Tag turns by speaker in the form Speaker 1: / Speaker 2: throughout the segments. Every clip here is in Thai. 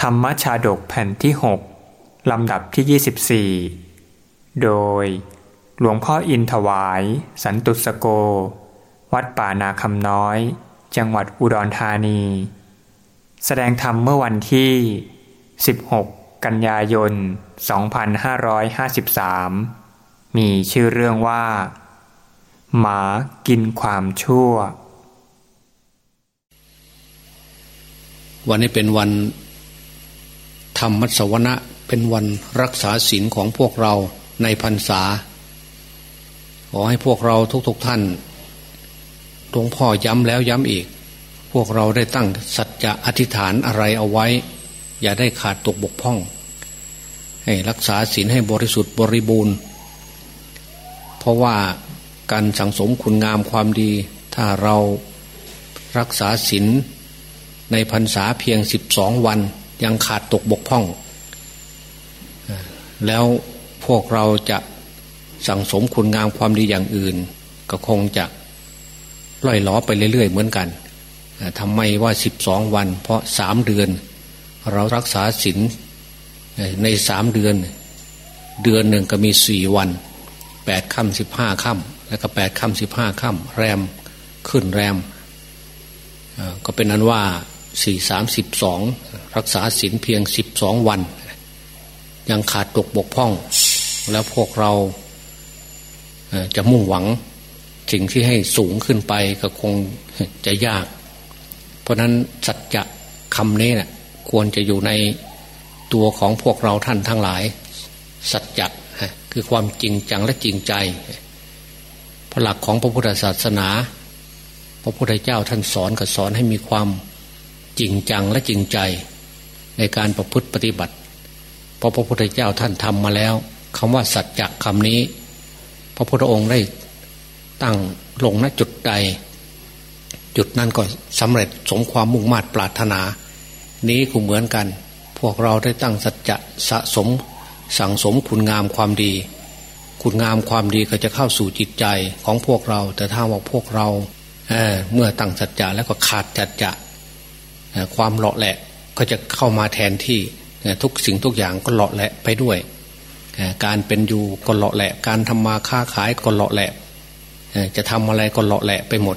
Speaker 1: ธรรมชาดกแผ่นที่ 6 ลำดับที่ 24 โดยหลวงพ่ออินถวาย สันตุสโก วัดป่านาคำน้อย จังหวัดอุดรธานี แสดงธรรมเมื่อวันที่ 16 กันยายน 2553 มีชื่อเรื่องว่า หมากินความชั่ว
Speaker 2: วันนี้เป็นวัน ธรรมมัสวนะเป็นวันรักษาศีลของพวกเราในพรรษา ขอให้พวกเราทุกๆทท่านหลวงพ่อย้ำแล้วย้ำอีก พวกเราได้ตั้งสัจจะอธิษฐานอะไรเอาไว้ อย่าได้ขาดตกบกพร่อง ให้รักษาศีลให้บริสุทธิ์บริบูรณ์ เพราะว่าการสังสมคุณงามความดี ถ้าเรารักษาศีลในพรรษาเพียงสิบสองวัน ยังขาดตกบกพร่อง แล้วพวกเราจะสั่งสมคุณงามความดีอย่างอื่น ก็คงจะล่อยล้อไปเรื่อย ๆ เหมือนกันทำไมว่าสิบสองวัน เพราะสามเดือน เรารักษาศีลในสามเดือน เดือนหนึ่งก็มีสี่วันแปดค่ำสิบห้าค่ำแล้วก็แปดค่ำสิบห้าค่ำแรมขึ้นแรมก็เป็นนั้นว่าสี่สามสิบสอง รักษาศีลเพียงสิบสองวัน ยังขาดตกบกพร่อง แล้วพวกเราจะมุ่งหวังสิ่งที่ให้สูงขึ้นไปก็คงจะยาก เพราะนั้นสัจจะคำนี้นะ่ะควรจะอยู่ในตัวของพวกเราท่านทั้งหลาย สัจจะคือความจริงจังและจริงใจพระหลักของพระพุทธศาสนา พระพุทธเจ้าท่านสอนก็สอนให้มีความจริงจังและจริงใจ ในการประพฤติปฏิบัติเพราะพระพุทธเจ้าท่านทำมาแล้วคำว่าสัจจะคำนี้ พระพุทธองค์ได้ตั้งลงณจุดใด จุดนั้นก็สำเร็จสมความมุ่งมา่ปรารถนา นี้ก็เหมือนกัน พวกเราได้ตั้งสัจจะสะสม สั่งสมคุณงามความดี คุณงามความดีก็จะเข้าสู่จิตใจของพวกเรา แต่ถ้าว่าพวกเราเเมื่อตั้งสัจจะแล้วก็ขาดจัจจะความเลาะแหละ ก็จะเข้ามาแทนที่ทุกสิ่งทุกอย่างก็เลาะแหละไปด้วย การเป็นอยู่ก็เลาะแหละ การทำมาค้าขายก็เลาะแหละจะทำอะไรก็เลาะแหละไปหมด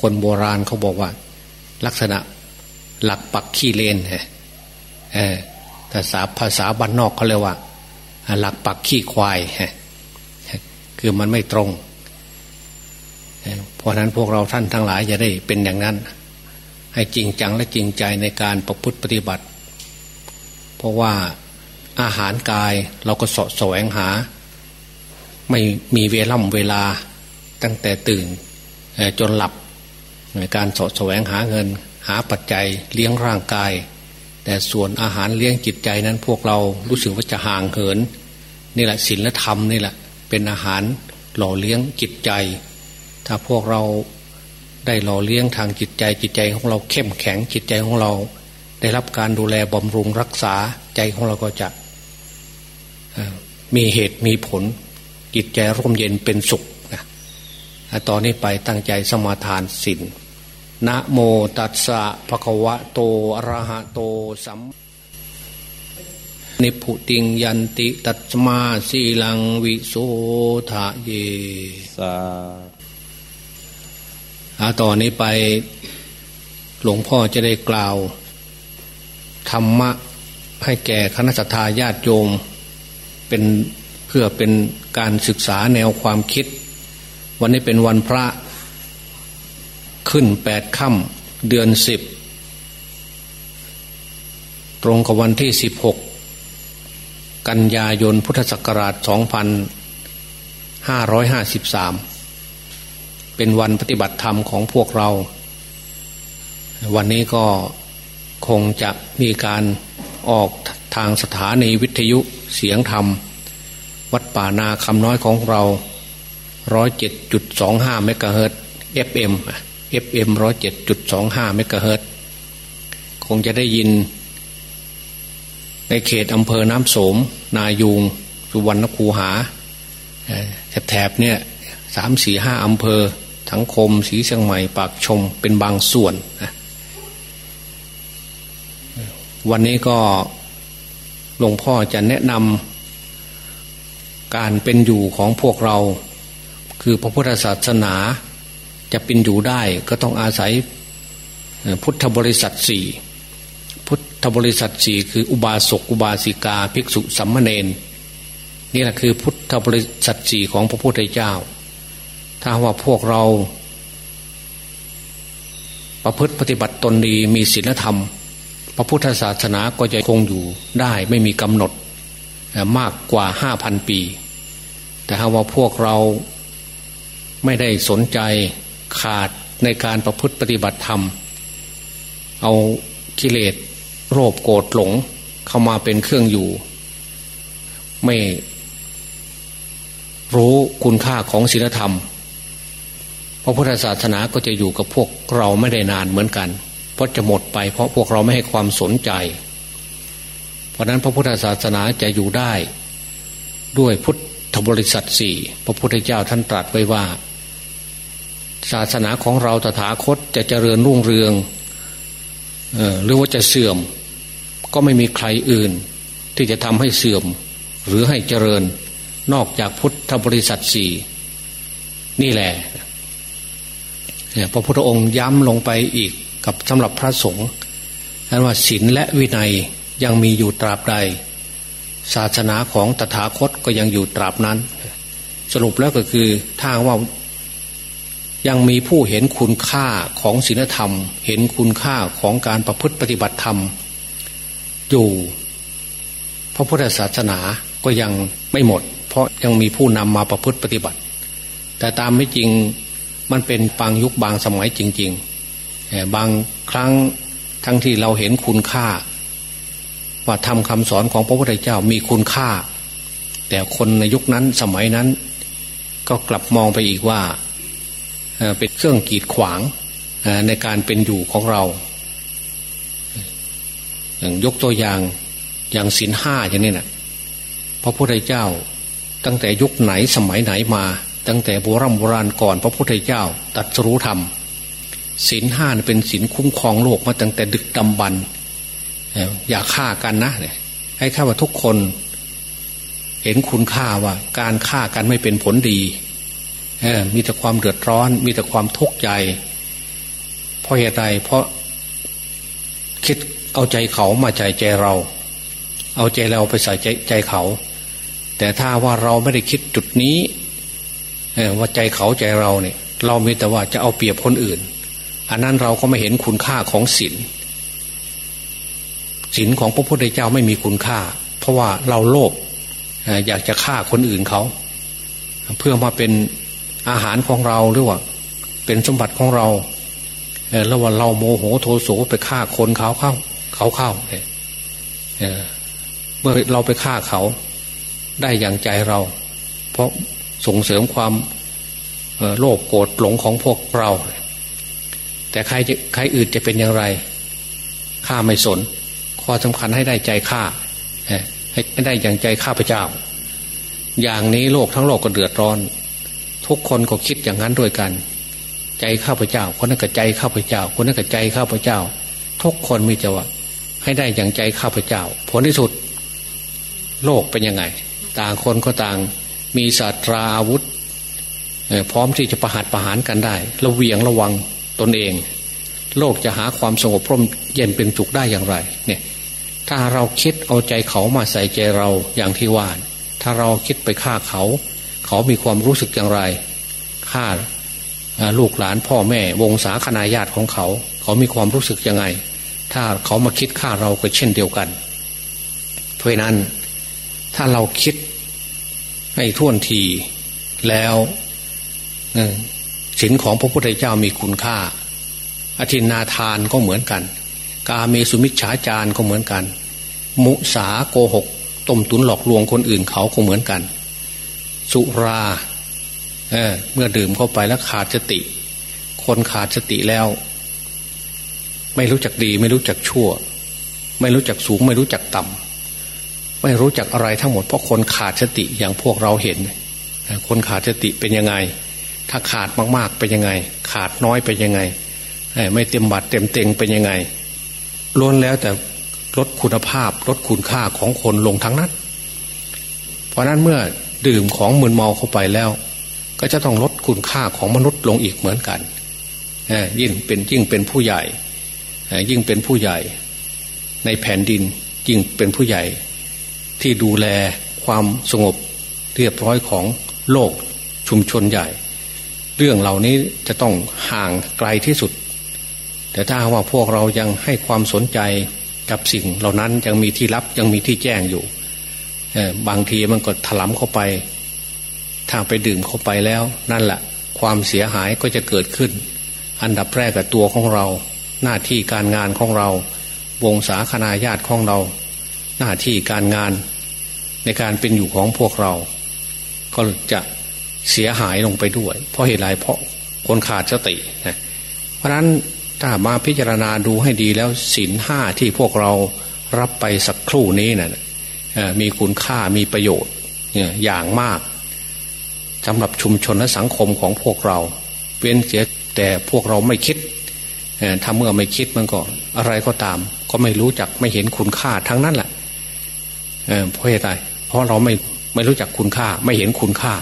Speaker 2: คนโบราณเขาบอกว่า ลักษณะหลักปักขี้เลนแต่สาภาษาบ้านนอกเขาเรียกว่า หลักปักขี้ควายคือมันไม่ตรง เพราะนั้นพวกเราท่านทั้งหลายจะได้เป็นอย่างนั้น ให้จริงจังและจริงใจในการประพฤติปฏิบัติ เพราะว่าอาหารกายเราก็สะแสวงหา ไม่มีเวล่ำเวลาตั้งแต่ตื่นจนหลับในการสะแสวงหาเงิน หาปัจจัยเลี้ยงร่างกาย แต่ส่วนอาหารเลี้ยงจิตใจนั้นพวกเรารู้สึกว่าจะห่างเหินนี่แหละศีลธรรมนี่แหละเป็นอาหารหล่อเลี้ยงจิตใจ ถ้าพวกเรา ได้หล่อเลี้ยงทางจิตใจจิตใจของเราเข้มแข็งจิตใจของเรา ได้รับการดูแลบำรุงรักษาใจของเราก็จะมีเหตุมีผล จิตใจร่มเย็นเป็นสุขนะตอนนี้ไปตั้งใจสมาทานศีลนะโมตัสสะภะคะวะโตอะระหะโตสัมนิพุติงยันติตัตมาสีลังวิโสทะเย
Speaker 1: สา
Speaker 2: อาต่อนนี้ไปหลวงพ่อจะได้กล่าว ธรรมะให้แก่คณะสัตยาญาติโยม เป็นเพื่อเป็นการศึกษาแนวความคิด วันนี้เป็นวันพระ ขึ้นแปดค่ำเดือนสิบตรงกับวันที่สิบหกกันยายนพุทธศักราชสองพันห้าร้อยห้าสิบสาม เป็นวันปฏิบัติธรรมของพวกเรา วันนี้ก็คงจะมีการออกทางสถานีวิทยุเสียงธรรม วัดป่านาคำน้อยของเราร้อยเจ็ดจุดสองห้าเมกะเฮิรต FM FM ร้อยเจ็ดจุดสองห้าเมกะเฮิรตคงจะได้ยิน ในเขตอำเภอน้ำโสม นายูง สุวรรณคูหาแถบเนี่ยสามสี่ห้าอำเภอ ทั้งคมสีเชียงใหม่ปากชมเป็นบางส่วนนะวันนี้ก็หลวงพ่อจะแนะนำการเป็นอยู่ของพวกเรา คือพระพุทธศาสนาจะเป็นอยู่ได้ก็ต้องอาศัยพุทธบริษัทสี่พุทธบริษัทสี่คืออุบาสกอุบาสิกา ภิกษุสัมมเนนนี่แหละคือพุทธบริษัทสี่ของพระพุทธเจ้า ถ้าว่าพวกเรา ประพฤติปฏิบัติตนดีมีศีลธรรม พระพุทธศาสนาก็จะคงอยู่ได้ไม่มีกำหนดมากกว่าห้าพันปี แต่ถ้าว่าพวกเราไม่ได้สนใจขาดในการประพฤติปฏิบัติธรรม เอากิเลสโรคโกรธหลงเข้ามาเป็นเครื่องอยู่ ไม่รู้คุณค่าของศีลธรรม พระพุทธศาสนาก็จะอยู่กับพวกเราไม่ได้นานเหมือนกัน เพราะจะหมดไปเพราะพวกเราไม่ให้ความสนใจ เพราะนั้นพระพุทธศาสนาจะอยู่ได้ ด้วยพุทธบริษัทสี่พระพุทธเจ้าท่านตรัสไว้ว่า ศาสนาของเราตถาคตจะเจริญรุ่งเรืองหรือว่าจะเสื่อม ก็ไม่มีใครอื่น ที่จะทำให้เสื่อม หรือให้เจริญนอกจากพุทธบริษัทสี่นี่แหละ พระพุทธองค์ย้ำลงไปอีกกับสำหรับพระสงฆ์นั้นว่าศีลและวินัยยังมีอยู่ตราบใด ศาสนาของตถาคตก็ยังอยู่ตราบนั้น สรุปแล้วก็คือถ้าว่ายังมีผู้เห็นคุณค่าของศีลธรรม เห็นคุณค่าของการประพฤติปฏิบัติธรรม อยู่พระพุทธศาสนาก็ยังไม่หมด เพราะยังมีผู้นำมาประพฤติปฏิบัติ แต่ตามไม่จริง มันเป็นบางยุคบางสมัยจริงๆบางครั้งทั้งที่เราเห็นคุณค่า ว่าทำคำสอนของพระพุทธเจ้ามีคุณค่า แต่คนในยุคนั้นสมัยนั้น ก็กลับมองไปอีกว่าเป็นเครื่องกีดขวางในการเป็นอยู่ของเรา อย่างยกตัวอย่างอย่างศีลห้าอย่างนี้นะพระพุทธเจ้าตั้งแต่ยุคไหนสมัยไหนมา ตั้งแต่โบรโบราณก่อนพระพุทธเจ้าตัดสู้ธรรมศีลห้าเป็นศีลคุ้มครองโลกมาตั้งแต่ดึกดำบรรอย่าฆ่ากันนะให้ข้าว่าทุกคน เห็นคุณค่าว่า การฆ่ากันไม่เป็นผลดีมีแต่ความเดือดร้อน มีแต่ความทุกข์ใจ เพราะเหตุใดเพราะคิดเอาใจเขามาใจใจเรา เอาใจเราไปใส่ใจใจเขา แต่ถ้าว่าเราไม่ได้คิดจุดนี้ ว่าใจเขาใจเราเนี่ยเรามีแต่ว่าจะเอาเปรียบคนอื่น อันนั้นเราก็ไม่เห็นคุณค่าของศีลศีลของพระพุทธเจ้าไม่มีคุณค่า เพราะว่าเราโลภอยากจะฆ่าคนอื่นเขา เพื่อมาเป็นอาหารของเราหรือว่า เป็นสมบัติของเราแล้วว่าเราโมโหโทโสไปฆ่าคนเขาเข้า เขาเข้าเเมื่อเราไปฆ่าเขาได้อย่างใจเรา เพราะ ส่งเสริมความโลภโกรธหลงของพวกเรา แต่ใครจะใครอื่นจะเป็นอย่างไรข้าไม่สน ข้อสำคัญให้ได้ใจข้าให้ได้อย่างใจข้าพเจ้า อย่างนี้โลกทั้งโลกก็เดือดร้อน ทุกคนก็คิดอย่างนั้นด้วยกัน ใจข้าพเจ้า คนนั้นก็ใจข้าพเจ้า คนนั้นก็ใจข้าพเจ้า ทุกคนมีจะว่าให้ได้อย่างใจข้าพเจ้า ผลที่สุด โลกเป็นยังไง ต่างคนก็ต่าง มีศาสตราอาวุธ พร้อมที่จะประหัตประหารกันได้ระเวียงระวังตนเอง โลกจะหาความสงบพร่มเย็นเป็นสุขได้อย่างไรเนี่ยถ้าเราคิดเอาใจเขามาใส่ใจเราอย่างที่ว่า ถ้าเราคิดไปฆ่าเขา เขามีความรู้สึกอย่างไรฆ่าลูกหลานพ่อแม่วงศาคณาญาติของเขา เขามีความรู้สึกยังไง ถ้าเขามาคิดฆ่าเราก็เช่นเดียวกัน เพราะนั้นถ้าเราคิด ให้ท่วนทีแล้วศีลของพระพุทธเจ้ามีคุณค่า อธินาทานก็เหมือนกัน กาเมสุมิชฌาจารก็เหมือนกัน มุสาโกหกต้มตุนหลอกลวงคนอื่นเขาก็เหมือนกัน สุราเเมื่อดื่มเข้าไปแล้วขาดสติ คนขาดสติแล้ว ไม่รู้จักดี ไม่รู้จักชั่ว ไม่รู้จักสูง ไม่รู้จักต่ำ ไม่รู้จักอะไรทั้งหมดเพราะคนขาดสติอย่างพวกเราเห็น คนขาดสติเป็นยังไง ถ้าขาดมากๆเป็นยังไง ขาดน้อยเป็นยังไง ไม่เต็มบัตรเต็มเต็งเป็นยังไงล้วนแล้วแต่ลดคุณภาพลดคุณค่าของคนลงทั้งนั้น เพราะนั้นเมื่อดื่มของมึนเมาเข้าไปแล้ว ก็จะต้องลดคุณค่าของมนุษย์ลงอีกเหมือนกันยิ่งเป็นยิ่งเป็นผู้ใหญ่ยิ่งเป็นผู้ใหญ่ ในแผ่นดินยิ่งเป็นผู้ใหญ่ ที่ดูแลความสงบเรียบร้อยของโลกชุมชนใหญ่ เรื่องเหล่านี้จะต้องห่างไกลที่สุด แต่ถ้าว่าพวกเรายังให้ความสนใจกับสิ่งเหล่านั้นยังมีที่ลับยังมีที่แจ้งอยู่บางทีมันก็ถลำเข้าไป ถ้าไปดื่มเข้าไปแล้ว นั่นแหละความเสียหายก็จะเกิดขึ้น อันดับแรกกับตัวของเรา หน้าที่การงานของเรา วงศาคณาญาติของเรา หน้าที่การงานในการเป็นอยู่ของพวกเรา ก็จะเสียหายลงไปด้วย เพราะเหตุไรเพราะคนขาดสตินะเพราะนั้นถ้ามาพิจารณาดูให้ดีแล้วศีลห้าที่พวกเรารับไปสักครู่นี้นะ่ะมีคุณค่ามีประโยชน์อย่างมากสำหรับชุมชนและสังคมของพวกเราเป็นเสียแต่พวกเราไม่คิดถ้าเมื่อไม่คิดมันก็อะไรก็ตาม ก็ไม่รู้จักไม่เห็นคุณค่าทั้งนั้นแหละ เพราะเหตุใดเพราะเราไม่ไม่รู้จักคุณค่า ไม่เห็นคุณค่า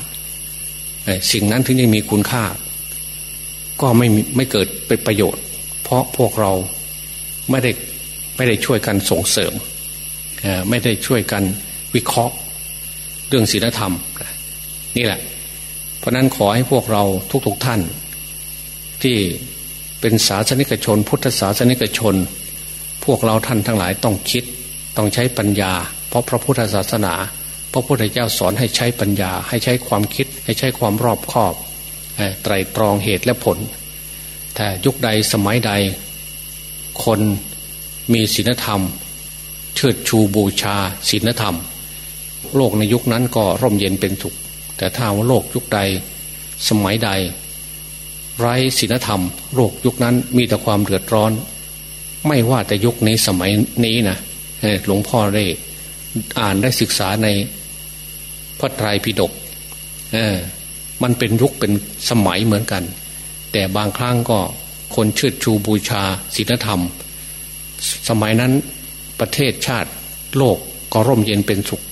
Speaker 2: สิ่งนั้นถึงจะมีคุณค่า ก็ไม่ไม่เกิดเป็นประโยชน์ เพราะพวกเราไม่ได้ไม่ได้ช่วยกันส่งเสริมไม่ได้ช่วยกันวิเคราะห์เรื่องศีลธรรมนี่แหละ เพราะนั้นขอให้พวกเราทุกๆทท่าน ที่เป็นศาสนิกชน พุทธศาสนิกชน พวกเราท่านทั้งหลายต้องคิดต้องใช้ปัญญา เพราะพระพุทธศาสนา พระพุทธเจ้าสอนให้ใช้ปัญญา ให้ใช้ความคิด ให้ใช้ความรอบคอบไตรตรองเหตุและผล แต่ยุคใดสมัยใด คนมีศีลธรรม เชิดชูบูชาศีลธรรม โลกในยุคนั้นก็ร่มเย็นเป็นสุขแต่ถ้าว่าโลกยุคใดสมัยใด ไร้ศีลธรรม โลกยุคนั้นมีแต่ความเดือดร้อน ไม่ว่าแต่ยุคนี้สมัยนี้นะหลวงพ่อได้ อ่านได้ศึกษาในพระไตรปิฎกเออมันเป็นยุคเป็นสมัยเหมือนกัน แต่บางครั้งก็คนเชิดชูบูชาศีลธรรม สมัยนั้นประเทศชาติโลกก็ร่มเย็นเป็นสุข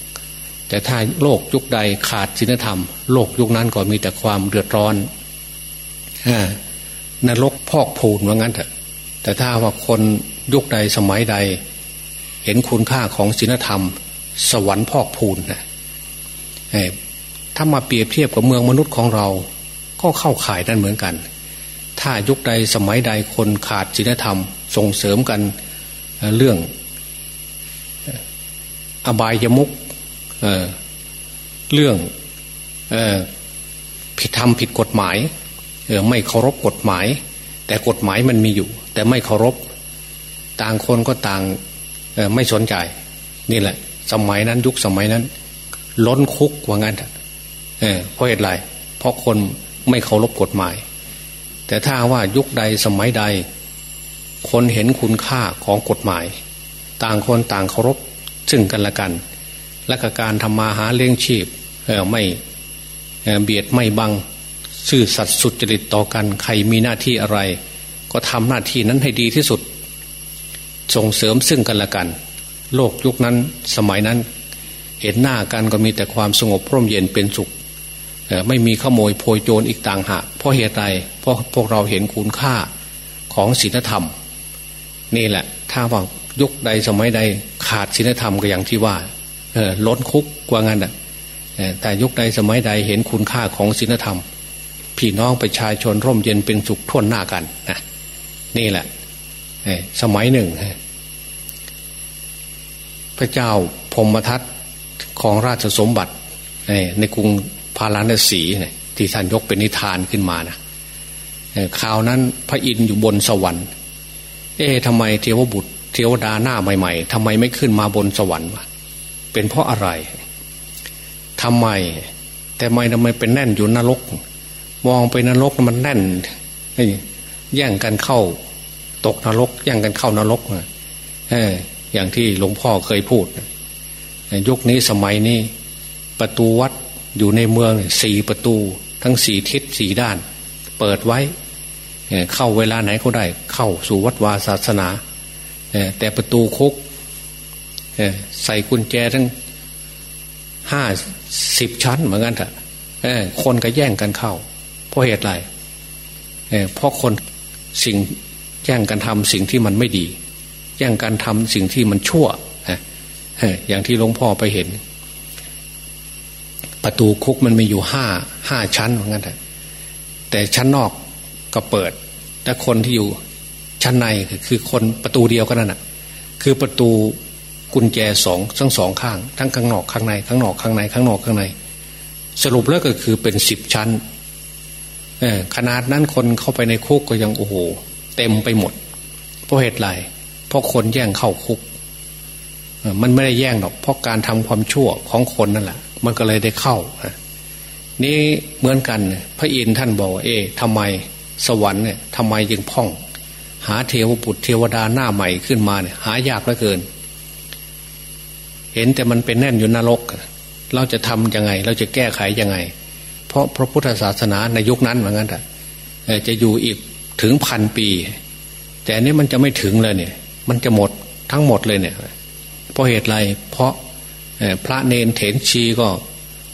Speaker 2: แต่ถ้าโลกยุคใดขาดศีลธรรม โลกยุคนั้นก็มีแต่ความเดือดร้อนนรกพอกพูนว่างั้นเถอะแต่ถ้าว่าคนยุคใดสมัยใด เห็นคุณค่าของศีลธรรม สวรรค์พอกพูนนะถ้ามาเปรียบเทียบกับเมืองมนุษย์ของเรา ก็เข้าข่ายนั่นเหมือนกัน ถ้ายุคใดสมัยใดคนขาดศีลธรรม ส่งเสริมกันเรื่อง อบายยมุกเเรื่องอผิดธรรมผิดกฎหมายไม่เคารพกฎหมาย แต่กฎหมายมันมีอยู่ แต่ไม่เคารพ ต่างคนก็ต่างไม่สนใจ นี่แหละ สมัยนั้นยุคสมัยนั้น ล้นคุกว่างั้นเออเพราะเหตุไรเพราะคนไม่เคารพกฎหมาย แต่ถ้าว่ายุคใดสมัยใด คนเห็นคุณค่าของกฎหมาย ต่างคนต่างเคารพซึ่งกันและกัน และกการทำมาหาเลี้ยงชีพเออไม่เบียดไม่บังซื่อสัตย์สุจริตต่อกันใครมีหน้าที่อะไร ก็ทำหน้าที่นั้นให้ดีที่สุด ส่งเสริมซึ่งกันและกัน โลกยุคนั้นสมัยนั้น เห็นหน้ากันก็มีแต่ความสงบร่มเย็นเป็นสุขไม่มีขโมยโพยโจรอีกต่างหากเพราะเหตุใดเพราะพวกเราเห็นคุณค่าของศีลธรรม นี่แหละ ถ้าว่ายุคใดสมัยใดขาดศีลธรรมก็อย่างที่ว่าล้นคุกกว่างั้นอะแต่ยุคใดสมัยใดเห็นคุณค่าของศีลธรรม พี่น้องประชาชนร่มเย็นเป็นสุขท่วนหน้ากันนะนี่แหละสมัยหนึ่ง พระเจ้าพมทัตของราชสมบัติในกรุงพาราณสีที่ท่านยกเป็นนิทานขึ้นมานะข่าวนั้นพระอินทร์อยู่บนสวรรค์ เอ๊ะทำไมเทวบุตร เทวดาหน้าใหม่ ๆทำไมไม่ขึ้นมาบนสวรรค์เป็นเพราะอะไรทำไม แต่ไม่ทำไมเป็นแน่นอยู่นรก มองไปนรกมันแน่นแย่งกันเข้า ตกนรกแย่งกันเข้านรกเออ อย่างที่หลวงพ่อเคยพูด ยุคนี้สมัยนี้ประตูวัดอยู่ในเมืองสี่ประตู ทั้งสี่ทิศสี่ด้าน เปิดไว้ เข้าเวลาไหนก็ได้ เข้าสู่วัดวาศาสนา แต่ประตูคุกใส่กุญแจทั้งห้าสิบชั้นเหมือนกันเถอะคนก็แย่งกันเข้า เพราะเหตุไรเพราะคนสิ่งแย่งกันทำสิ่งที่มันไม่ดี ย่งกันทำสิ่งที่มันชั่วอย่างที่หลวงพ่อไปเห็น ประตูคุกมันมีอยู่ห้าห้าชั้นเหมือนกันแต่ชั้นนอกก็เปิดแต่คนที่อยู่ชั้นในคือคนประตูเดียวกันนั่นแหะคือประตูกุญแจสองทั้งสองข้าง ทั้งข้างนอกข้างในข้างนอกข้างในข้างนอกข้างใน สรุปแล้วก็คือเป็นสิบชั้นขนาดนั้นคนเข้าไปในคุกก็ยังโอ้โห เต็มไปหมด เพราะเหตุไร เพราะคนแย่งเข้าคุกมันไม่ได้แย่งหรอกเพราะการทำความชั่วของคนนั่นแหละ มันก็เลยได้เข้านี่เหมือนกัน พระอินทร์ท่านบอกเอ๊ะทำไมสวรรค์เนี่ยทำไมยังพ่อง หาเทวบุตรเทวดาหน้าใหม่ขึ้นมาเนี่ย หายากเหลือเกิน เห็นแต่มันเป็นแน่นอยู่นรก เราจะทํำยังไง เราจะแก้ไขยังไง เพราะพระพุทธศาสนาในยุคนั้นเหมือนกันแต่จะอยู่อีกถึงพันปี แต่อันนี้มันจะไม่ถึงเลยเนี่ย มันจะหมดทั้งหมดเลยเนี่ยเพราะเหตุไรเพราะพระเนนเถนชีก็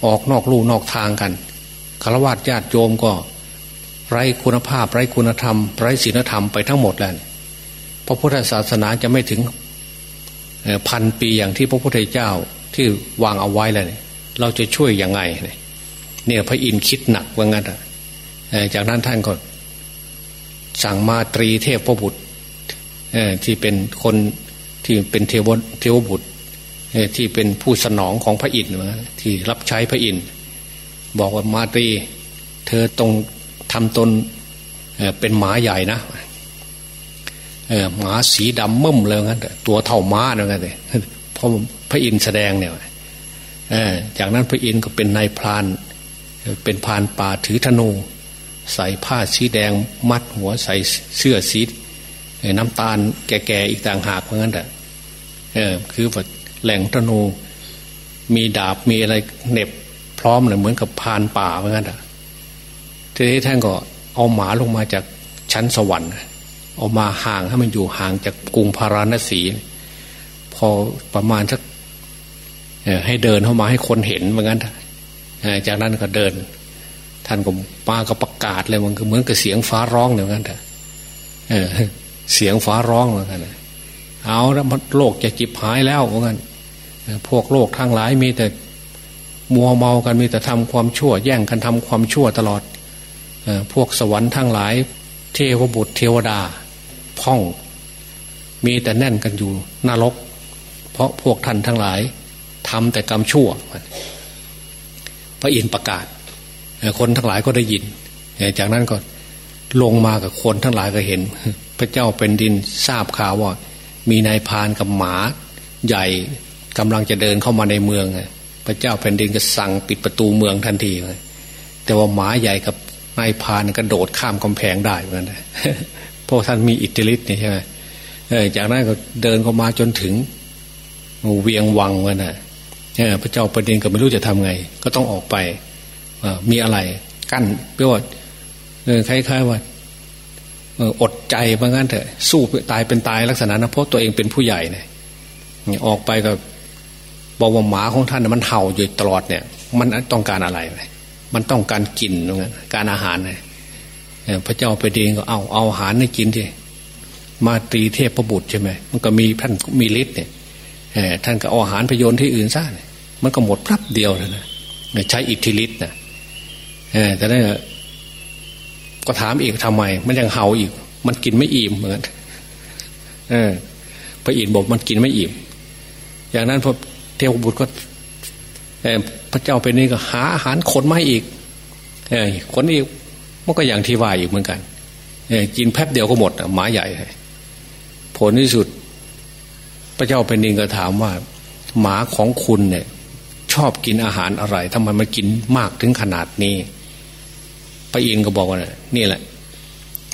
Speaker 2: ออกนอกลู่นอกทางกันฆรวาสญาติโยมก็ ไร้คุณภาพ ไร้คุณธรรม ไร้ศีลธรรมไปทั้งหมดแล้วพระพุทธศาสนาจะไม่ถึงพันปีอย่างที่พระพุทธเจ้าที่วางเอาไว้แล้วเราจะช่วยยังไงเนี่ยพระอินทร์คิดหนักว่างั้นจากนั้นท่านก็สั่งมาตรีเทพพระบุตร ที่เป็นคนที่เป็นเทวเทวบุตรที่เป็นผู้สนองของพระอินทร์ที่รับใช้พระอินทร์บอกว่ามาตรี เธอตรงทำตนเป็นหมาใหญ่นะหมาสีดำมึมเลยงั้นตัวเท่าม้าเลยงั้นเลยพราะพระอินทร์แสดงเนี่ยจากนั้นพระอินทร์ก็เป็นนายพราน เป็นพรานป่าถือธนู ใส่ผ้าสีแดง มัดหัวใส่เสื้อสี น้ำตาลแก่ๆอีกต่างหากเพราะงั้นแต่เออคือว่าแหล่งธนู มีดาบมีอะไรเน็บพร้อมเลยเหมือนกับพานป่าเหมือนกันอะ ทีนี้ท่านก็เอาหมาลงมาจากชั้นสวรรค์เอามาห่างให้มันอยู่ห่างจากกรุงพาราณสี พอประมาณสักให้เดินเข้ามาให้คนเห็นเหมือนกันจากนั้นก็เดิน ท่านก็ปาก็ประกาศเลยมันก็เหมือนกับเสียงฟ้าร้องเหมือนกันเเสียงฟ้าร้องเหมือนกันเอาแล้วโลกจะจิบหายแล้วเหมือนกันพวกโลกทั้งหลายมีแต่มัวเมากันมีแต่ทำความชั่ว แย่งกันทำความชั่วตลอดพวกสวรรค์ทั้งหลาย เทวบุตรเทวดาพ่อง มีแต่แน่นกันอยู่นรก เพราะพวกท่านทั้งหลายทำแต่กรรมชั่ว พระอินทร์ประกาศ คนทั้งหลายก็ได้ยิน จากนั้นก็ลงมากับคนทั้งหลายก็เห็น พระเจ้าเป็นดินทราบข่าวว่า มีนายพานกับหมาใหญ่กำลังจะเดินเข้ามาในเมืองพระเจ้าแผ่นดินก็สั่งปิดประตูเมืองทันทีเลยแต่ว่าหมาใหญ่กับนายพานกระโดดข้ามกำแพงได้เหมือนกันเพราะท่านมีอิทธิฤทธิ์นี่ใช่ไหมจากนั้นก็เดินเข้ามาจนถึงเวียงวังกันนะพระเจ้าแผ่นดินก็ไม่รู้จะทำไง ก็ต้องออกไปมีอะไร กั้นเพื่อว่าคล้ายๆว่า อดใจบางงั้นเถอะ สู้ตายเป็นตายลักษณะนะเพราะตัวเองเป็นผู้ใหญ่เนี่ยออกไปก็บอกว่าหมาของท่านมันเห่าอยู่ตลอดเนี่ย มันต้องการอะไร มันต้องการกินตรงนั้นการอาหารเลยพระเจ้าไปดีก็เอาเอาอาหารให้กินทีมาตีเทพประบุตรใช่ไหมมันก็มีท่านมีฤทธิ์เนี่ยท่านก็เอาอาหารไปโยนที่อื่นซะมันก็หมดพรับเดียวนะใช้อิทธิฤทธิ์นะแต่นั้น ก็ถามอีกทำไม มันยังเห่าอีก มันกินไม่อิ่มเหมือนเออพระอินทร์บอกมันกินไม่อิ่มอย่างนั้นพอเทวบุตรก็พระเจ้าเป็นนี่ก็หาอาหารขนมาอีกขนอีกมันก็อย่างที่ว่าอีกเหมือนกันกินแป๊บเดียวก็หมดหมาใหญ่ ผลที่สุด พระเจ้าเป็นนินก็ถามว่า หมาของคุณเนี่ย ชอบกินอาหารอะไรทำไมมันกินมากถึงขนาดนี้ พระอินทร์ก็บอกว่านี่แหละ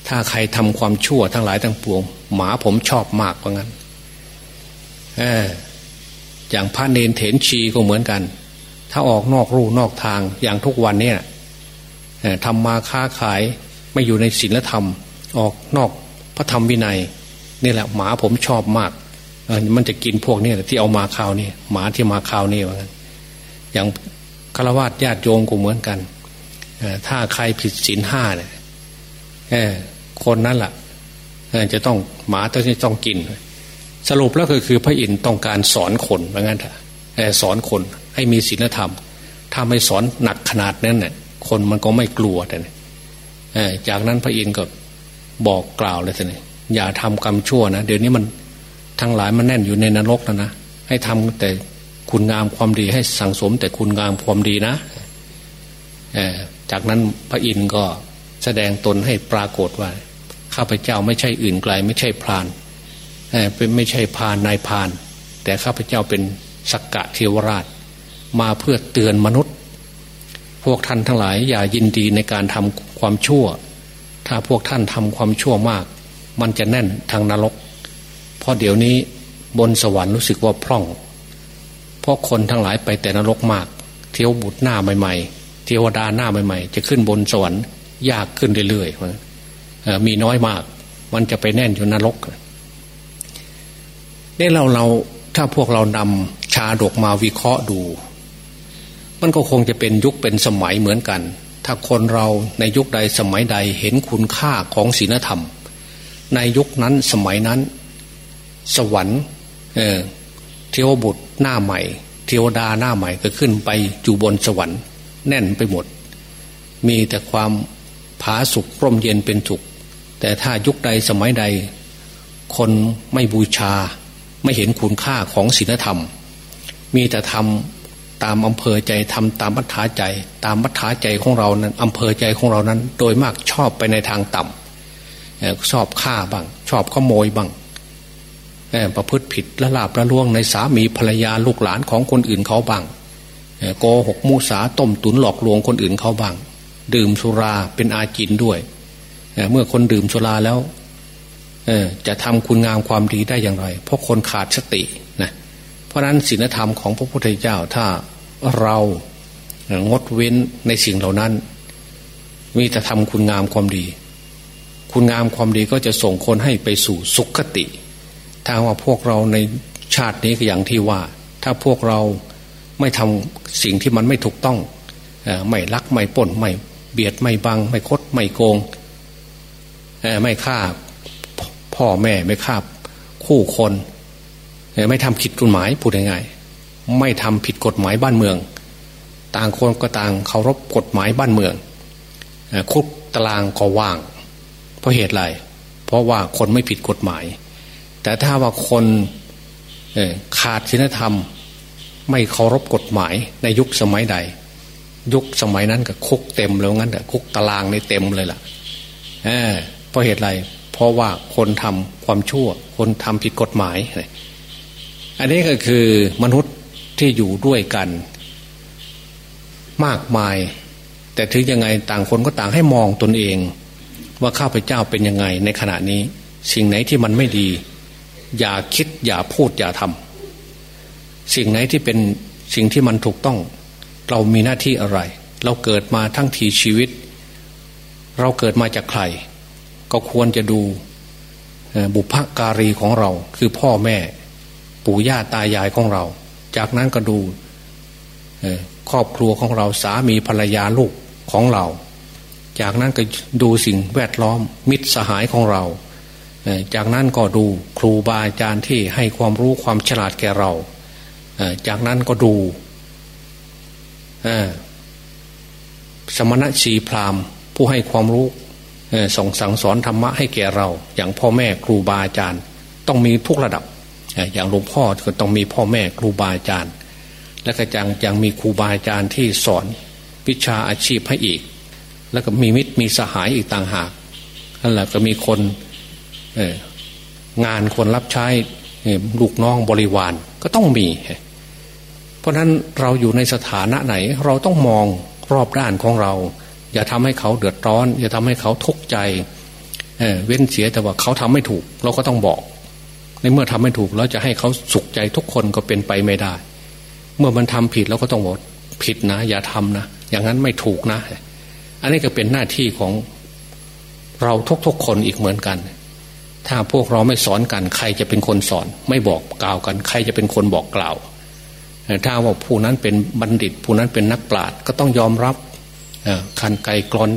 Speaker 2: ถ้าใครทำความชั่วทั้งหลายทั้งปวง หมาผมชอบมากเพรางั้นเอออย่างพระเนนเถนชีก็เหมือนกัน ถ้าออกนอกรูนอกทางอย่างทุกวันเนี่ยทำมาค้าขายไม่อยู่ในศีลธรรม ออกนอกพระธรรมวินัยนี่แหละ หมาผมชอบมากมันจะกินพวกนี้ที่เอามาข่าวนี่หมาที่มาข่าวนี่ว่างั้นอย่างฆราวาสญาติโยมก็เหมือนกัน ถ้าใครผิดศีลห้าเนี่ยคนนั้นละ่ะจะต้องหมาต้องต้องกิน สรุปแล้วก็คือพระอินทร์ต้องการสอนคนว่างั้นเถอะสอนคนให้มีศีลธรรม ถ้าไม่สอนหนักขนาดนั้นเนี่ยคนมันก็ไม่กลัวแต่จากนั้นพระอินทร์ก็บอกกล่าวเลยสิอย่าทำกรรมชั่วนะเดี๋ยวนี้มันทั้งหลายมันแน่นอยู่ในนรกแล้วนะให้ทำแต่คุณงามความดีให้สั่งสมแต่คุณงามความดีนะ จากนั้นพระอินทร์ก็แสดงตนให้ปรากฏว่า ข้าพเจ้าไม่ใช่อื่นไกล ไม่ใช่พรานเป็นไม่ใช่พานนายพาน แต่ข้าพเจ้าเป็นสักกะเทวราช มาเพื่อเตือนมนุษย์ พวกท่านทั้งหลายอย่ายินดีในการทำความชั่ว ถ้าพวกท่านทำความชั่วมาก มันจะแน่นทางนรก เพราะเดี๋ยวนี้บนสวรรค์รู้สึกว่าพร่อง เพราะคนทั้งหลายไปแต่นรกมาก เที่ยวบุตรหน้าใหม่ ๆ เทวดาหน้าใหม่ๆ จะขึ้นบนสวรรค์ยากขึ้นเรื่อยๆมีน้อยมาก มันจะไปแน่นอยู่นรกนี่เราเราถ้าพวกเรานำชาดกมาวิเคราะห์ดู มันก็คงจะเป็นยุคเป็นสมัยเหมือนกัน ถ้าคนเราในยุคใดสมัยใดเห็นคุณค่าของศีลธรรม ในยุคนั้นสมัยนั้น สวรรค์เเทวบุตรหน้าใหม่ เทวดาหน้าใหม่ก็ขึ้นไปอยู่บนสวรรค์ แน่นไปหมด มีแต่ความผาสุกร่มเย็นเป็นสุขแต่ถ้ายุคใดสมัยใด คนไม่บูชาไม่เห็นคุณค่าของศีลธรรม มีแต่ทำตามอำเภอใจทำตามมัธยาใจ ตามมัธยาใจของเรานั้นอำเภอใจของเรานั้น โดยมากชอบไปในทางต่ำชอบฆ่าบ้าง ชอบขโมยบ้างประพฤติผิดละลาบละล่วงในสามีภรรยาลูกหลานของคนอื่นเขาบ้าง โกหกมูสาต้มตุนหลอกลวงคนอื่นเขาบ้าง ดื่มสุราเป็นอาจินด้วยเมื่อคนดื่มสุราแล้วจะทำคุณงามความดีได้อย่างไร เพราะคนขาดสตินะเพราะนั้นศีลธรรมของพระพุทธเจ้าถ้าเรางดเว้นในสิ่งเหล่านั้น มีแต่ทำคุณงามความดี คุณงามความดีก็จะส่งคนให้ไปสู่สุขติ ถ้าว่าพวกเราในชาตินี้ก็อย่างที่ว่า ถ้าพวกเรา ไม่ทำสิ่งที่มันไม่ถูกต้องไม่ลักไม่ป่นไม่เบียดไม่บัง ไม่คดไม่โกงไม่ฆ่าพ่อแม่ไม่ฆ่าคู่คนไม่ทำผิดกฎหมายพูดง่ายๆไม่ทำผิดกฎหมายบ้านเมือง ต่างคนก็ต่างเคารพกฎหมายบ้านเมืองคุกตารางก็ว่าง เพราะเหตุไรเพราะว่าคนไม่ผิดกฎหมาย แต่ถ้าว่าคนขาดศีลธรรม ไม่เคารพกฎหมายในยุคสมัยใด ยุคสมัยนั้นก็คุกเต็มแล้วงั้นแต่คุกตารางในเต็มเลยล่ะเเพราะเหตุไรเพราะว่าคนทำความชั่ว คนทำผิดกฎหมาย อันนี้ก็คือมนุษย์ที่อยู่ด้วยกัน มากมาย แต่ถึงยังไงต่างคนก็ต่างให้มองตนเอง ว่าข้าพเจ้าเป็นยังไงในขณะนี้ สิ่งไหนที่มันไม่ดี อย่าคิดอย่าพูดอย่าทำ สิ่งไหนที่เป็นสิ่งที่มันถูกต้อง เรามีหน้าที่อะไร เราเกิดมาทั้งทีชีวิต เราเกิดมาจากใคร ก็ควรจะดูบุพการีของเรา คือพ่อแม่ ปู่ย่าตายายของเรา จากนั้นก็ดูครอบครัวของเราสามีภรรยาลูกของเรา จากนั้นก็ดูสิ่งแวดล้อมมิตรสหายของเรา จากนั้นก็ดูครูบาอาจารย์ที่ให้ความรู้ความฉลาดแก่เรา จากนั้นก็ดูสมณะชีพรามผู้ให้ความรู้ส่งสั่งสอนธรรมะให้แก่เรา อย่างพ่อแม่ครูบาอาจารย์ ต้องมีทุกระดับ อย่างหลวงพ่อก็ต้องมีพ่อแม่ครูบาอาจารย์ และก็ยังยังมีครูบาอาจารย์ที่สอนวิชาอาชีพให้อีก แล้วก็มีมิตรมีสหายอีกต่างหากนั่นแหละก็มีคนงานคนรับใช้ ลูกน้องบริวารก็ต้องมี เพราะนั้นเราอยู่ในสถานะไหน เราต้องมองรอบด้านของเรา อย่าทำให้เขาเดือดร้อน อย่าทำให้เขาทุกข์ใจเเว้นเสียแต่ว่าเขาทำไม่ถูก เราก็ต้องบอก ในเมื่อทำไม่ถูกแล้วจะให้เขาสุขใจทุกคนก็เป็นไปไม่ได้ เมื่อมันทำผิดเราก็ต้องบอกผิดนะ อย่าทำนะ อย่างนั้นไม่ถูกนะ อันนี้ก็เป็นหน้าที่ของเราทุกๆคนอีกเหมือนกัน ถ้าพวกเราไม่สอนกัน ใครจะเป็นคนสอน ไม่บอกกล่าวกัน ใครจะเป็นคนบอกกล่าวถ้าว่าผู้นั้นเป็นบัณฑิต ผู้นั้นเป็นนักปราชญ์ก็ต้องยอมรับคันไกลกรอน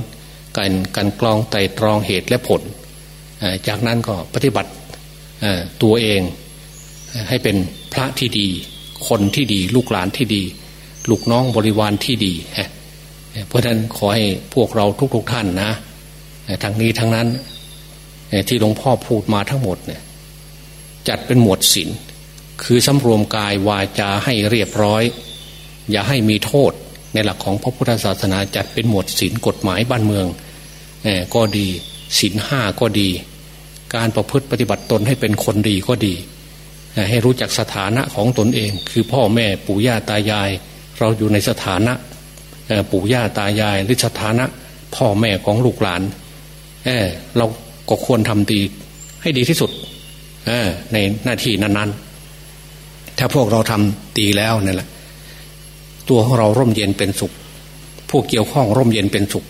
Speaker 2: กันกันกรองไต่ตรองเหตุและผล จากนั้นก็ปฏิบัติตัวเองให้เป็นพระที่ดี คนที่ดี ลูกหลานที่ดี ลูกน้องบริวารที่ดี เพราะฉะนั้นขอให้พวกเราทุกๆทท่านนะทางนี้ทั้งนั้น ที่หลวงพ่อพูดมาทั้งหมดเนี่ยจัดเป็นหมวดศีลคือสำรวมกายวาจาให้เรียบร้อย อย่าให้มีโทษในหลักของพระพุทธศาสนาจัดเป็นหมวดศีลกฎหมายบ้านเมืองก็ดีศีลห้าก็ดี การประพฤติปฏิบัติตนให้เป็นคนดีก็ดี ให้รู้จักสถานะของตนเอง คือพ่อแม่ปู่ย่าตายาย เราอยู่ในสถานะปู่ย่าตายายหรือสถานะ พ่อแม่ของลูกหลานเเรา ก็ควรทำดีให้ดีที่สุดในหน้าที่นั้น ๆ ถ้าพวกเราทำดีแล้วนี่แหละ ตัวของเราร่มเย็นเป็นสุข ผู้เกี่ยวข้องร่มเย็นเป็นสุข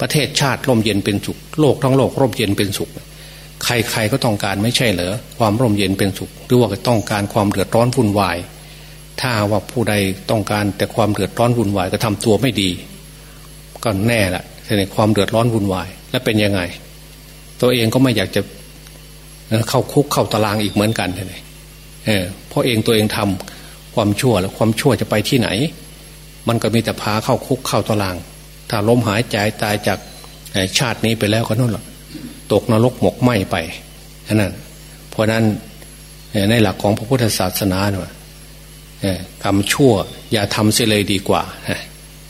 Speaker 2: ประเทศชาติร่มเย็นเป็นสุข โลกทั้งโลกร่มเย็นเป็นสุข ใครๆก็ต้องการไม่ใช่เหรอความร่มเย็นเป็นสุข หรือว่าต้องการความเดือดร้อนวุ่นวายถ้าว่าผู้ใดต้องการแต่ความเดือดร้อนวุ่นวายก็ทำตัวไม่ดี ก็แน่ละในความเดือดร้อนวุ่นวาย แล้วเป็นยังไง ตัวเองก็ไม่อยากจะเข้าคุกเข้าตารางอีกเหมือนกันเลยเออเพราะเองตัวเองทำความชั่วแล้วความชั่วจะไปที่ไหน มันก็มีแต่พาเข้าคุกเข้าตาราง ถ้าล้มหายใจตายจากชาตินี้ไปแล้วก็นั่นแหละตกนรกหมกไหมไปนั่นเพราะนั้นในหลักของพระพุทธศาสนาเนี่ยกรรมชั่ว อย่าทำเสียเลยดีกว่า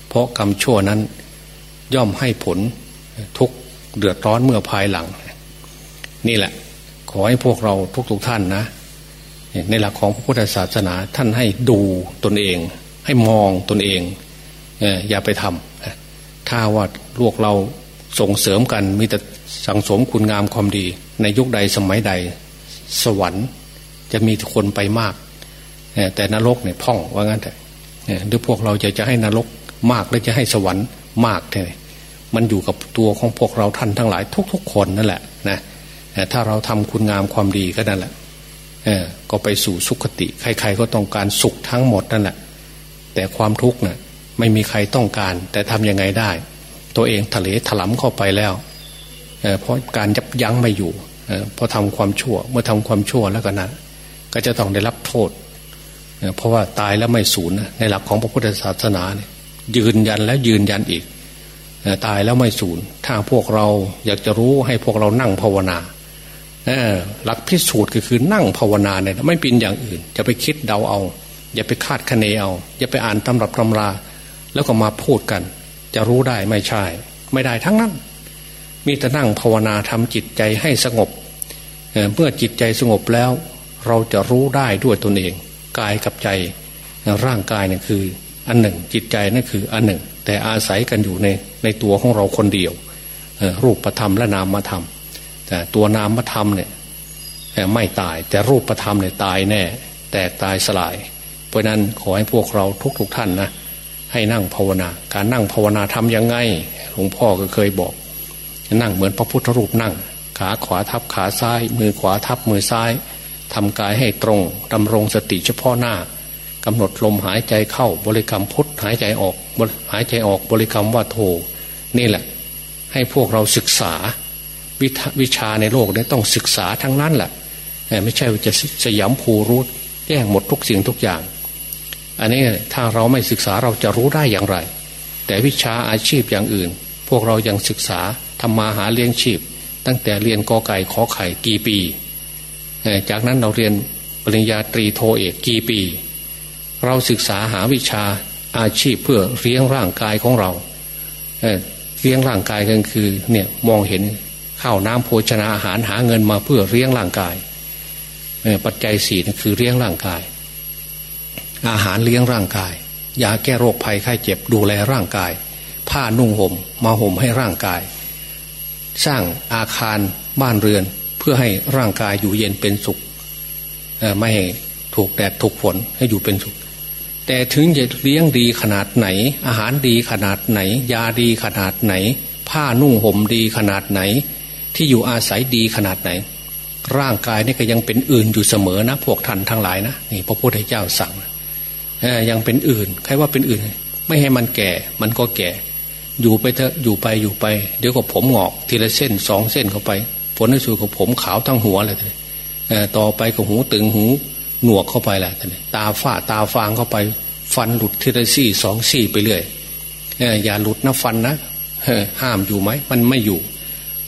Speaker 2: เพราะกรรมชั่วนั้นย่อมให้ผลทุกเดือดร้อนเมื่อภายหลัง นี่แหละ ขอให้พวกเราทุกๆทท่านนะ ในหลักของพระพุทธศาสนาท่านให้ดูตนเอง ให้มองตนเองอย่าไปทำถ้าว่าลูกเราส่งเสริมกันมีแต่สังสมคุณงามความดี ในยุคใดสมัยใด สวรรค์จะมีคนไปมาก แต่นรกเนี่ยพ่องว่างั้นแต่หรือพวกเราจะจะให้นรกมากหรือจะให้สวรรค์มากเนี่ยมันอยู่กับตัวของพวกเราท่านทั้งหลายทุกๆคนนั่นแหละนะ ถ้าเราทำคุณงามความดีก็นั่นแหละก็ไปสู่สุขติ ใคร ๆ ก็ต้องการสุขทั้งหมดนั่นแหละ แต่ความทุกข์นะ่ะไม่มีใครต้องการ แต่ทำยังไงได้ ตัวเองทะเลถลำเข้าไปแล้วเเพราะการยับยั้งไม่อยู่เพราะทำความชั่ว เมื่อทำความชั่วแล้วกันนะก็จะต้องได้รับโทษเเพราะว่าตายแล้วไม่สูญในหลักของพระพุทธศาสนาเนี่ยยืนยันแล้วยืนยันอีกตายแล้วไม่สูญถ้าพวกเราอยากจะรู้ให้พวกเรานั่งภาวนา หลักพิสูจน์ก็คือนั่งภาวนาเนี่ยไม่เป็นอย่างอื่นจะไปคิดเดาเอา อย่าไปคาดคะเนเอา อย่าไปอ่านตำรับตำรา แล้วก็มาพูดกัน จะรู้ได้ไม่ใช่ ไม่ได้ทั้งนั้น มีแต่นั่งภาวนาทำจิตใจให้สงบเมื่อจิตใจสงบแล้ว เราจะรู้ได้ด้วยตนเอง กายกับใจร่างกายเนี่ยคืออันหนึ่ง จิตใจนั่นคืออันหนึ่ง แต่อาศัยกันอยู่ในในตัวของเราคนเดียวรูปธรรมและนามธรรมแตัวนามธรรมเนี่ยไม่ตายแต่รูปประธรรมเนี่ยตายแน่ แตกตายสลาย เพราะนั้นขอให้พวกเราทุกๆทท่านนะให้นั่งภาวนา การนั่งภาวนาทำยังไงหลวงพ่อก็เคยบอก นั่งเหมือนพระพุทธรูปนั่ง ขาขวาทับขาซ้าย มือขวาทับมือซ้ายทำกายให้ตรงดำรงสติเฉพาะหน้ากำหนดลมหายใจเข้าบริกรรมพุทหายใจออก หายใจออกบริกรรมว่าโทนี่แหละ ให้พวกเราศึกษา วิชาในโลกนี้ต้องศึกษาทั้งนั้นแหละไม่ใช่จะสยามภูรู้แจ้งหมดทุกสิ่งทุกอย่าง อันนี้ถ้าเราไม่ศึกษาเราจะรู้ได้อย่างไร แต่วิชาอาชีพอย่างอื่น พวกเรายังศึกษาทำมาหาเลี้ยงชีพ ตั้งแต่เรียนกอไก่ขอไข่กี่ปี จากนั้นเราเรียนปริญญาตรีโทเอกกี่ปี เราศึกษาหาวิชาอาชีพเพื่อเลี้ยงร่างกายของเราเลี้ยงร่างกายกันคือเนี่ยมองเห็น ข้าวน้ำโภชนาอาหารหาเงินมาเพื่อเลี้ยงร่างกายปัจจัยสี่คือเลี้ยงร่างกาย อาหารเลี้ยงร่างกายยาแก้โรคภัยไข้เจ็บดูแลร่างกาย ผ้านุ่งห่มมาห่มให้ร่างกาย สร้างอาคารบ้านเรือนเพื่อให้ร่างกายอยู่เย็นเป็นสุขไม่ให้ถูกแดดถูกฝนให้อยู่เป็นสุข แต่ถึงจะเลี้ยงดีขนาดไหน อาหารดีขนาดไหน ยาดีขนาดไหน ผ้านุ่งห่มดีขนาดไหน ที่อยู่อาศัยดีขนาดไหน ร่างกายนี่ก็ยังเป็นอื่นอยู่เสมอนะ พวกท่านทั้งหลายนะนี่พระพุทธเจ้าสั่งยังเป็นอื่น ใครว่าเป็นอื่น ไม่ให้มันแก่ มันก็แก่ อยู่ไปเถอะอยู่ไปอยู่ไป เดี๋ยวก็ผมหงอกทีละเส้นสองเส้นเข้าไปผลในสุดของผมขาวทั้งหัวเลยต่อไปก็หูตึงหูหนวกเข้าไปแหละตาฝ้าตาฟางเข้าไป ฟันหลุดทีละซี่สองซี่ไปเรื่อยอย่าหลุดนะฟันนะห้ามอยู่ไหม มันไม่อยู่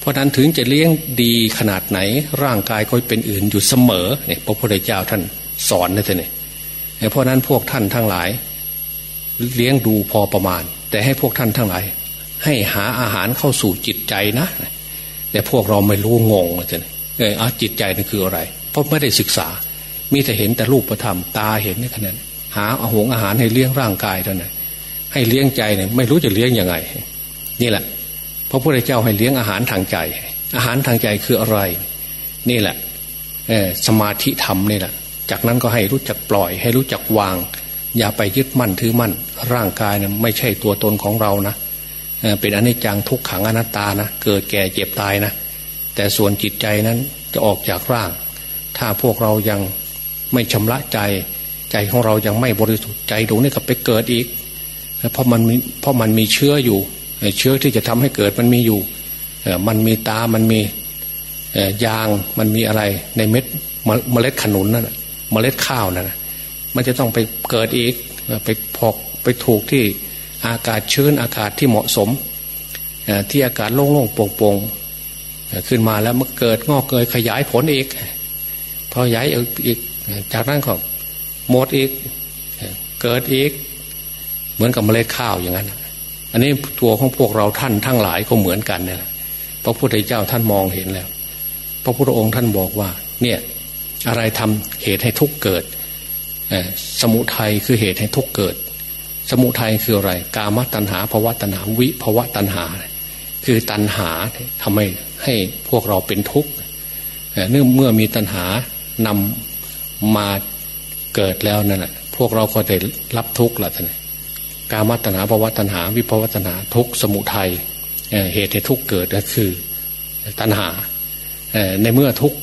Speaker 2: เพราะนั้นถึงจะเลี้ยงดีขนาดไหนร่างกายก็เป็นอื่นอยู่เสมอเนี่ยพระพุทธเจ้าท่านสอนนะท่านเนี่ยเพราะนั้นพวกท่านทั้งหลาย เลี้ยงดูพอประมาณ แต่ให้พวกท่านทั้งหลาย ให้หาอาหารเข้าสู่จิตใจนะแต่พวกเราไม่รู้งงเลยท่านเออจิตใจนี่คืออะไร เพราะไม่ได้ศึกษา มีแต่เห็นแต่รูปธรรมตาเห็นนี่ขนาดหาอาหงอาหารให้เลี้ยงร่างกายเท่านั้นให้เลี้ยงใจเนี่ยไม่รู้จะเลี้ยงยังไง นี่แหละ ระพุทธเจ้าให้เลี้ยงอาหารทางใจ อาหารทางใจคืออะไร นี่แหละสมาธิธรรมนี่แหละ จากนั้นก็ให้รู้จักปล่อย ให้รู้จักวาง อย่าไปยึดมั่นถือมั่น ร่างกายเนี่ยไม่ใช่ตัวตนของเรานะเป็นอนิจจังทุกขังอนัตตานะเกิดแก่เจ็บตายนะ แต่ส่วนจิตใจนั้นจะออกจากร่าง ถ้าพวกเรายังไม่ชำระใจ ใจของเรายังไม่บริสุทธิ์ใจตรงนี้ก็ไปเกิดอีกเพราะมันเพราะมันมีเชื้ออยู่ เชื้อที่จะทำให้เกิดมันมีอยู่มันมีตา มันมียาง มันมีอะไรในเม็ดเมล็ดขนุนนั่นเมล็ดข้าวนั่นมันจะต้องไปเกิดอีกไปพอกไปถูกที่อากาศชื้นอากาศที่เหมาะสมที่อากาศโล่งๆโปร่งๆขึ้นมาแล้วมันเกิดงอกเกยขยายผลอีกพอขยายอีกจากนั้นก็หมดอีกเกิดอีก เหมือนกับเมล็ดข้าวอย่างนั้น อันนี้ตัวของพวกเราท่านทั้งหลายก็เหมือนกันเนี่ยพระพุทธเจ้าท่านมองเห็นแล้ว พระพุทธองค์ท่านบอกว่า เนี่ยอะไรทำเหตุให้ทุกเกิดสมุทัยคือเหตุให้ทุกเกิด สมุทัยคืออะไร กามตัณหาภวะตัณหาวิภวะตัณหา คือตัณหาทำให้ให้พวกเราเป็นทุกข์เนื่องเมื่อมีตัณหานำมาเกิดแล้วนั่นแหละพวกเราก็ได้รับทุกข์ละท่าน กามัตนาภวัตนาวิภวัตนาทุกสมุทัยเหตุให้ทุกเกิดก็คือตัณหาในเมื่อทุก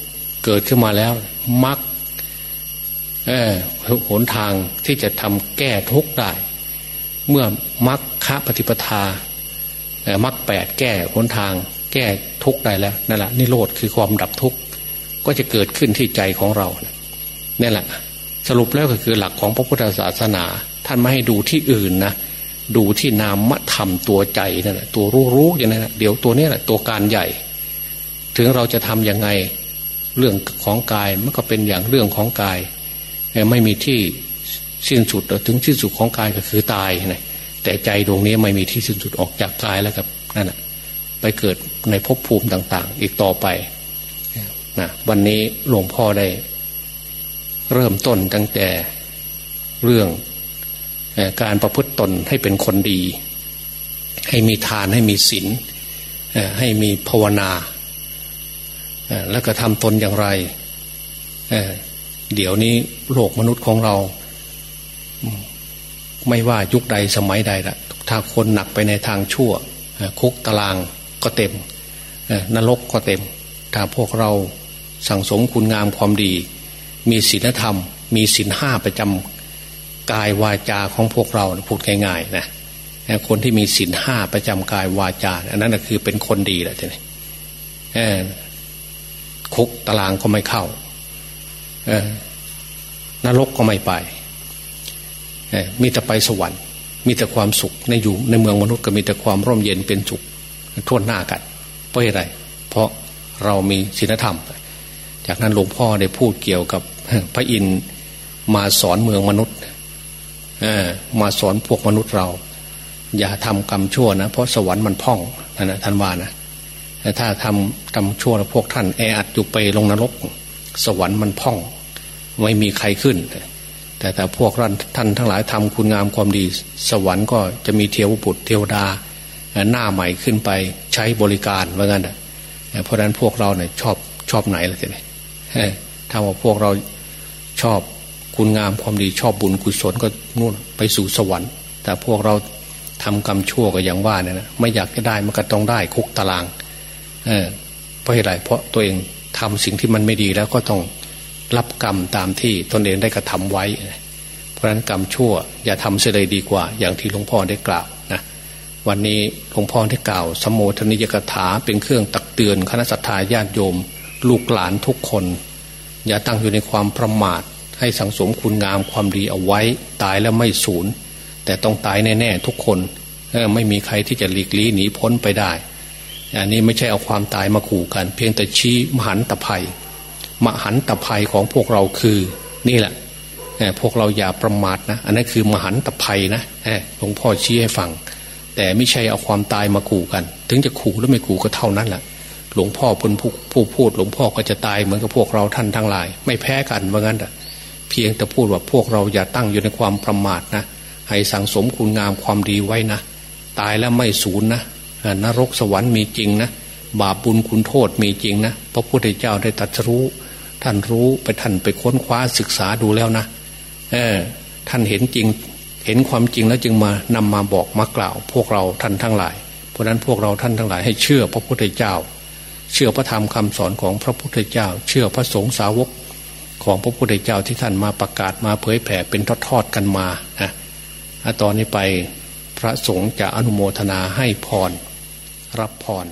Speaker 2: เกิดขึ้นมาแล้วมักหนทางที่จะทำแก้ทุกได้ เมื่อมักคะปฏิปทามักแปดแก้หนทาง แก้ทุกได้แล้วนั่นแหละนิโรธคือความดับทุกข์ก็จะเกิดขึ้นที่ใจของเรานี่แหละ สรุปแล้วก็คือหลักของพระพุทธศาสนา ท่านไม่ให้ดูที่อื่นนะดูที่นามธรรมตัวใจนั่นแหละตัวรู้รู้อย่างนั้นะเดี๋ยวตัวนี้แหละตัวการใหญ่ ถึงเราจะทํำยังไงเรื่องของกายมันก็เป็นอย่างเรื่องของกาย ไม่มีที่สิ้นสุดถึงสิ้นสุดของกายก็คือตายนะแต่ใจดวงนี้ไม่มีที่สิ้นสุดออกจากกายแล้วครับนั่นแหะไปเกิดในภพภูมิต่าง ๆ อีกต่อไปนะวันนี้หลวงพ่อได้ เริ่มต้นตั้งแต่เรื่อง การประพฤติตนให้เป็นคนดี ให้มีทานให้มีศีลให้มีภาวนา แล้วก็ทำตนอย่างไรเดี๋ยวนี้โลกมนุษย์ของเรา ไม่ว่ายุคใดสมัยใดละถ้าคนหนักไปในทางชั่ว คุกตารางก็เต็ม นรกก็เต็ม ถ้าพวกเราสั่งสมคุณงามความดี มีศีลธรรม มีศีลห้าประจำ กายวาจาของพวกเราพูดง่ายๆนะคนที่มีศีลห้าประจำกายวาจา อันนั้นคือเป็นคนดีแหละทีนี้คุกตารางก็ไม่เข้านรกก็ไม่ไปมีแต่ไปสวรรค์ มีแต่ความสุขในอยู่ในเมืองมนุษย์ก็มีแต่ความร่มเย็นเป็นสุขทั่วหน้ากันเพราะอะไรเพราะเรามีศีลธรรม จากนั้นหลวงพ่อได้พูดเกี่ยวกับพระอินทร์มาสอนเมืองมนุษย์ มาสอนพวกมนุษย์เรา อย่าทำกรรมชั่วนะ เพราะสวรรค์มันพ่องนะท่านว่านะแต่ถ้าทำกรรมชั่วแล้วพวกท่านแออัดอยู่ไปลงนรก สวรรค์มันพ่อง ไม่มีใครขึ้น แต่แต่พวกท่านทั้งหลายทำคุณงามความดี สวรรค์ก็จะมีเทวบุตรเทวดา หน้าใหม่ขึ้นไปใช้บริการว่างั้นเพราะฉะนั้นพวกเราเนี่ยชอบชอบไหนล่ะทีนี้ถ้าว่าพวกเราชอบ คุณงามความดีชอบบุญกุศลก็นู่นไปสู่สวรรค์ แต่พวกเราทำกรรมชั่วก็อย่างว่าเนี่ยนะไม่อยากจะได้มันก็ต้องได้คุกตารางเออเพราะอะไรเพราะตัวเองททำสิ่งที่มันไม่ดีแล้วก็ต้องรับกรรมตามที่ตนเองได้กระทำไว้ เพราะฉะนั้นกรรมชั่ว อย่าทำเสียเลยดีกว่า อย่างที่หลวงพ่อได้กล่าวนะวันนี้หลวงพ่อได้กล่าว สมโภชนิยกถาเป็นเครื่องตักเตือนคณะสัตยาญาติโยม ลูกหลานทุกคน อย่าตั้งอยู่ในความประมาท ให้สังสมคุณงามความดีเอาไว้ ตายแล้วไม่สูญแต่ต้องตายแน่ๆทุกคนไม่มีใครที่จะหลีกลี่หนีพ้นไปได้อันนี้ไม่ใช่เอาความตายมาขู่กัน เพียงแต่ชี้มหันตภัย มหันตภัยของพวกเราคือ นี่แหละพวกเราอย่าประมาทนะ อันนั้นคือมหันตภัยนะหลวงพ่อชี้ให้ฟัง แต่ไม่ใช่เอาความตายมาขู่กัน ถึงจะขู่หรือไม่ขู่ก็เท่านั้นแหละหลวงพ่อเป็นผู้พูด หลวงพ่อก็จะตายเหมือนกับพวกเราท่านทั้งหลาย ไม่แพ้กันเหมือนกัน เพียงแต่พูดว่าพวกเราอย่าตั้งอยู่ในความประมาทนะให้สังสมคุณงามความดีไว้นะ ตายแล้วไม่สูญนะนรกสวรรค์มีจริงนะบาปบุญคุณโทษมีจริงนะพระพุทธเจ้าได้ตรัสรู้ ท่านรู้ไปท่านไปค้นคว้าศึกษาดูแล้วนะเออท่านเห็นจริง เห็นความจริงแล้วจึงมานำมาบอกมากล่าว พวกเราท่านทั้งหลาย เพราะนั้นพวกเราท่านทั้งหลายให้เชื่อพระพุทธเจ้า เชื่อพระธรรมคำสอนของพระพุทธเจ้า เชื่อพระสงฆ์สาวก ของพระพุทธเจ้าที่ท่านมาประกาศมาเผยแผ่เป็นทอดๆกันมานะตอนนี้ไปพระสงฆ์จะอนุโมทนาให้พร รับพร